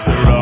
Sarah.